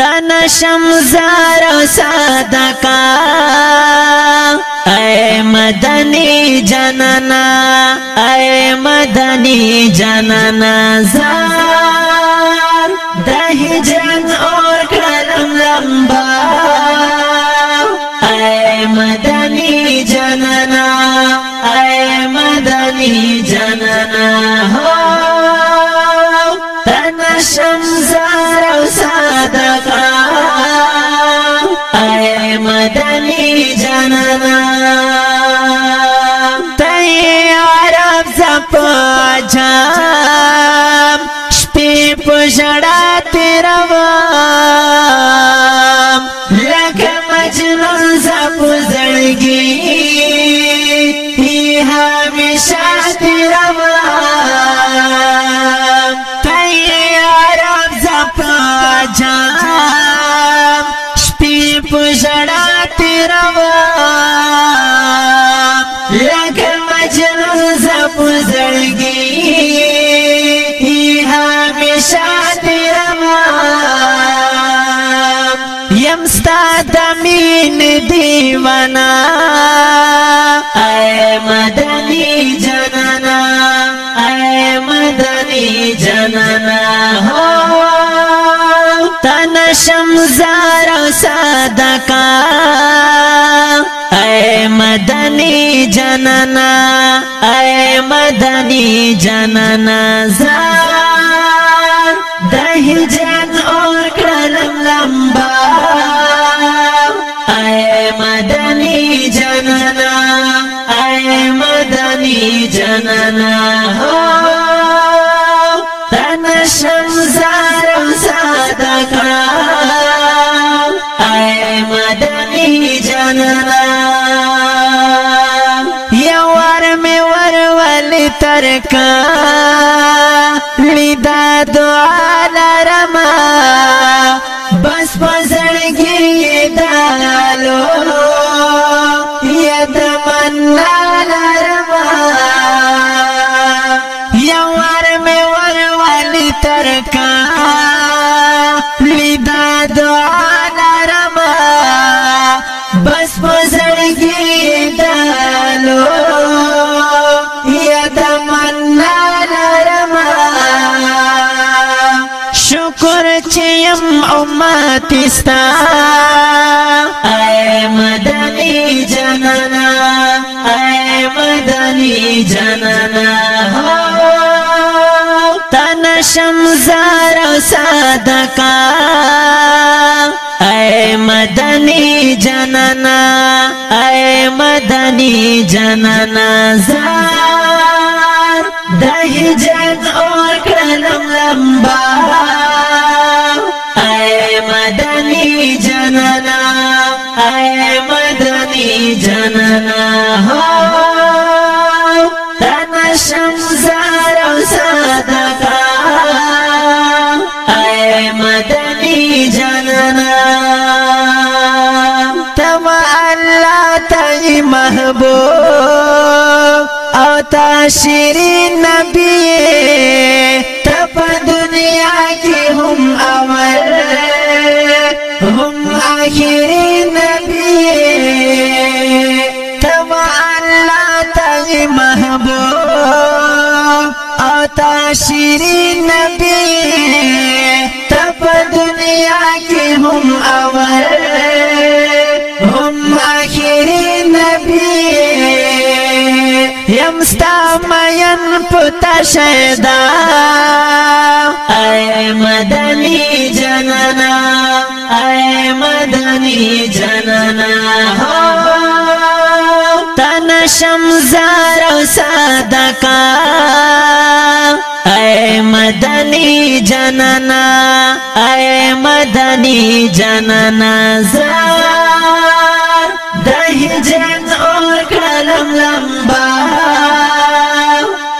تن شمزار صدقا اے مدنی جننا اے مدنی جننا زار تیرا وا یم ستا د مين دیوانا اے مدني جنانا اے مدني جنانا هو تن شمزار صدقہ اے مدنی جننا اے مدنی جننا زار شمزا روزا دکڑا اے مدنی جنرا یا ور میں ور والی ترکا لیدا دعا يم امت استا اے مدنی جننا اے مدنی جننا تن شمزار صدقہ اے مدنی جننا اے مدنی جننا زار دہجت اور کلم لمبا جننا هو تن شمزار او صدقا اے مدنی جننا تم اللہ تای محبوب او تا شیرین نبی تپ دنیا کی هم اول هم آخری شیرین نبی تپ دنیا کی هم اول هم آخری نبی یمستا مین پتا شیدا اے مدنی جننا اے مدنی جننا تن شمزار او سر जनना अय मदनी जनना जार दही जन और कलम लंबा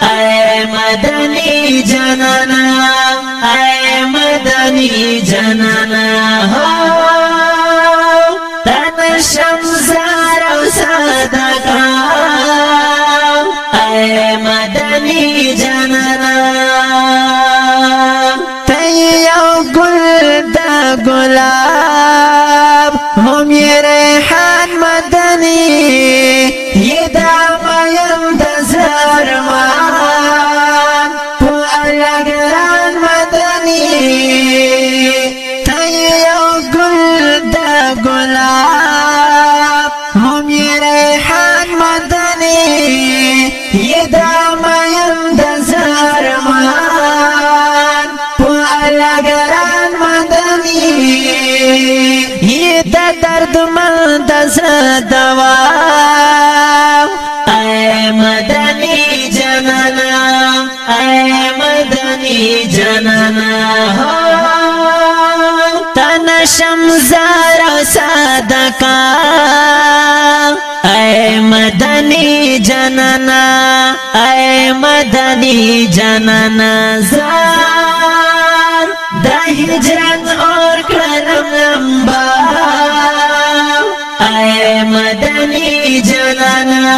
अय मदनी जनना अय मदनी जनना हो तन शमसार सदका अय मदनी دشمن دزر دوا اے مدنی جنانا اے مدنی جنانا تن شمزار صدقا اے مدنی جنانا اے مدنی جنانا زار جنانا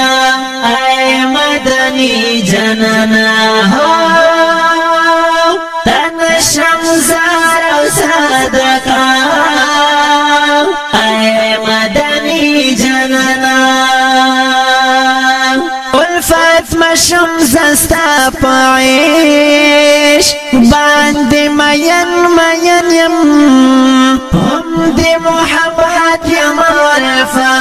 اي مدنی جنانا ہو تن شمزار و صدقا اي مدنی جنانا الفت ما شمس پعیش باند مین مین یم هم دی محبت يا الفت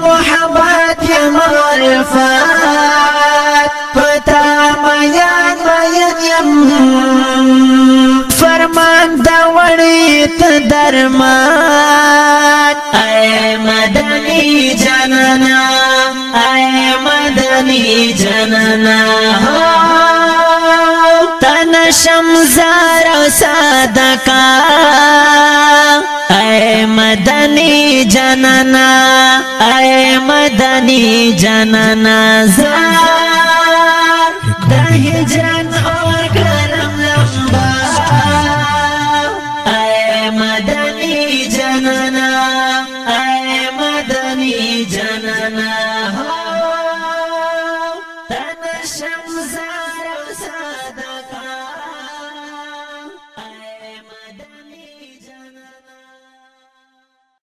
محبت یا معرفت پتا میان میان یم فرمان دا وړی ته درمان اے مدنی جننا اے مدنی جننا تن شمزار صدقات اے مدنی جنانا اے مدنی جنانا زار دہجر